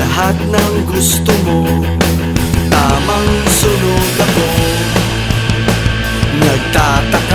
Lahat ng gusto mo Tamang sunod ako. Nagtataka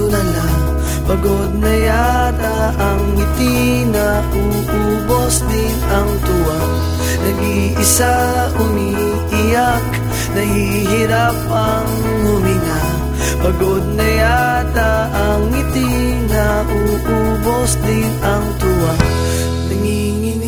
tulala Pagod na yata ang ngiti na uubos din ang tuwa. Nag-iisa umiiyak Nahihirap ang huminga. Pagod na yata ang ngiti na uubos din ang tuwa. Nanginginig